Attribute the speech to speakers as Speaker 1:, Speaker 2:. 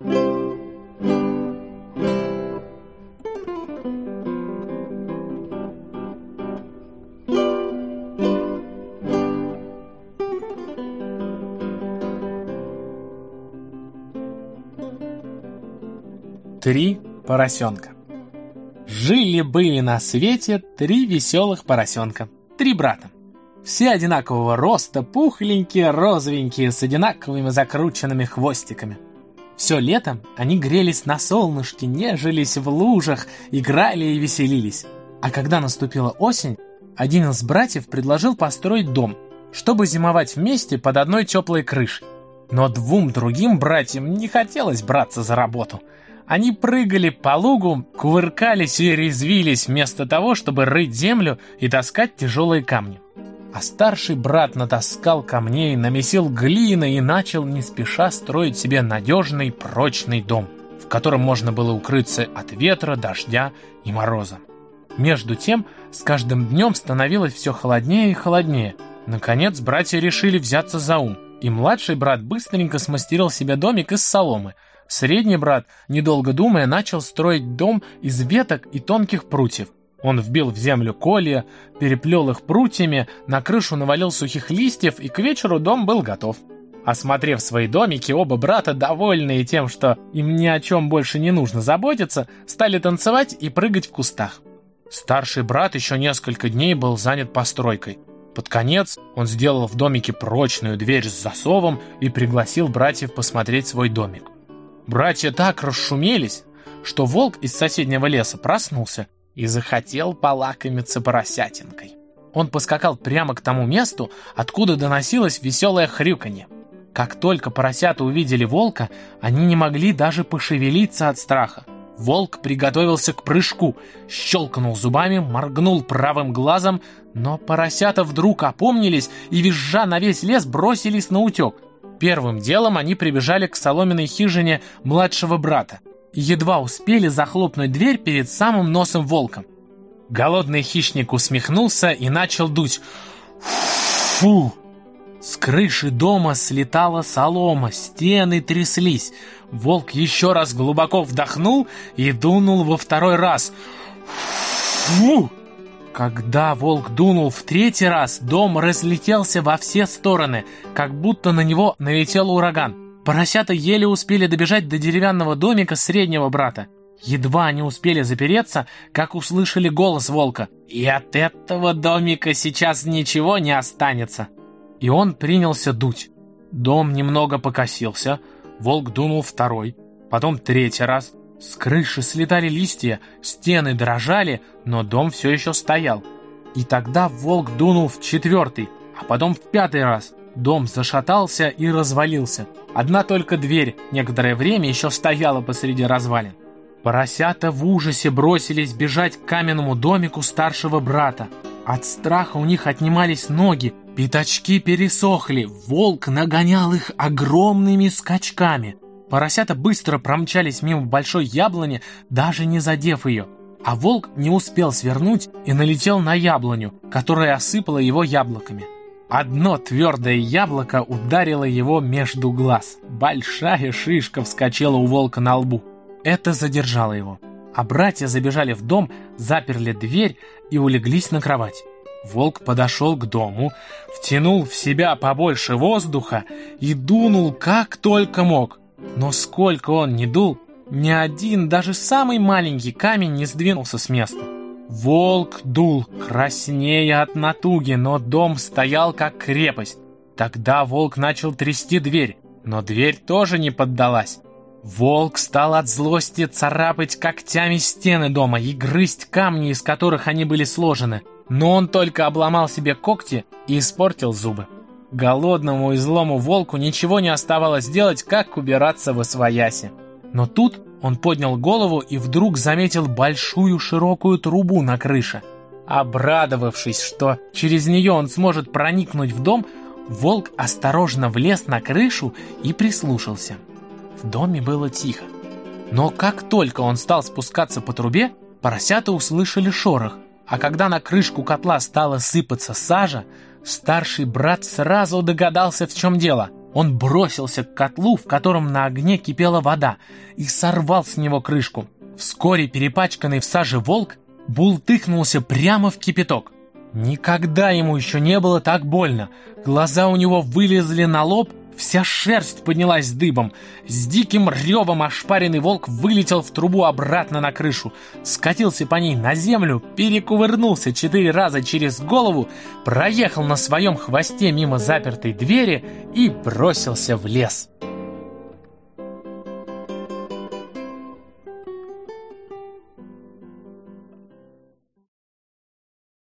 Speaker 1: Три поросенка. Жили-были на свете три веселых поросенка, три брата. Все одинакового роста, пухленькие, розовенькие, с одинаковыми закрученными хвостиками – все летом они грелись на солнышке, нежились в лужах, играли и веселились. А когда наступила осень, один из братьев предложил построить дом, чтобы зимовать вместе под одной теплой крышей. Но двум другим братьям не хотелось браться за работу. Они прыгали по лугу, кувыркались и резвились вместо того, чтобы рыть землю и таскать тяжелые камни. А старший брат натаскал камней, намесил глины и начал не спеша строить себе надежный прочный дом, в котором можно было укрыться от ветра, дождя и мороза. Между тем, с каждым днем становилось все холоднее и холоднее. Наконец, братья решили взяться за ум, и младший брат быстренько смастерил себе домик из соломы. Средний брат, недолго думая, начал строить дом из веток и тонких прутьев – он вбил в землю колья, переплел их прутьями, на крышу навалил сухих листьев, и к вечеру дом был готов. Осмотрев свои домики, оба брата, довольные тем, что им ни о чем больше не нужно заботиться, стали танцевать и прыгать в кустах. Старший брат еще несколько дней был занят постройкой. Под конец он сделал в домике прочную дверь с засовом и пригласил братьев посмотреть свой домик. Братья так расшумелись, что волк из соседнего леса проснулся и захотел полакомиться поросятинкой. Он поскакал прямо к тому месту, откуда доносилось веселое хрюканье. Как только поросята увидели волка, они не могли даже пошевелиться от страха. Волк приготовился к прыжку, щелкнул зубами, моргнул правым глазом, но поросята вдруг опомнились и, визжа на весь лес, бросились на утек. Первым делом они прибежали к соломенной хижине младшего брата едва успели захлопнуть дверь перед самым носом волком. Голодный хищник усмехнулся и начал дуть. Фу! С крыши дома слетала солома, стены тряслись. Волк еще раз глубоко вдохнул и дунул во второй раз. Фу! Когда волк дунул в третий раз, дом разлетелся во все стороны, как будто на него налетел ураган. Поросята еле успели добежать до деревянного домика среднего брата. Едва они успели запереться, как услышали голос волка. «И от этого домика сейчас ничего не останется!» И он принялся дуть. Дом немного покосился, волк дунул второй, потом третий раз. С крыши слетали листья, стены дрожали, но дом все еще стоял. И тогда волк дунул в четвертый, а потом в пятый раз. Дом зашатался и развалился. Одна только дверь некоторое время еще стояла посреди развалин. Поросята в ужасе бросились бежать к каменному домику старшего брата. От страха у них отнимались ноги, пятачки пересохли, волк нагонял их огромными скачками. Поросята быстро промчались мимо большой яблони, даже не задев ее. А волк не успел свернуть и налетел на яблоню, которая осыпала его яблоками. Одно твердое яблоко ударило его между глаз. Большая шишка вскочила у волка на лбу. Это задержало его. А братья забежали в дом, заперли дверь и улеглись на кровать. Волк подошел к дому, втянул в себя побольше воздуха и дунул как только мог. Но сколько он не дул, ни один, даже самый маленький камень не сдвинулся с места. Волк дул краснее от натуги, но дом стоял как крепость. Тогда волк начал трясти дверь, но дверь тоже не поддалась. Волк стал от злости царапать когтями стены дома и грызть камни, из которых они были сложены. Но он только обломал себе когти и испортил зубы. Голодному и злому волку ничего не оставалось делать, как убираться во свояси. Но тут он поднял голову и вдруг заметил большую широкую трубу на крыше. Обрадовавшись, что через нее он сможет проникнуть в дом, волк осторожно влез на крышу и прислушался. В доме было тихо. Но как только он стал спускаться по трубе, поросята услышали шорох, а когда на крышку котла стала сыпаться сажа, старший брат сразу догадался, в чем дело – он бросился к котлу, в котором на огне кипела вода, и сорвал с него крышку. Вскоре перепачканный в саже волк бултыхнулся прямо в кипяток. Никогда ему еще не было так больно. Глаза у него вылезли на лоб, Вся шерсть поднялась дыбом. С диким ревом ошпаренный волк вылетел в трубу обратно на крышу, скатился по ней на землю, перекувырнулся четыре раза через голову, проехал на своем хвосте мимо запертой двери и бросился в лес.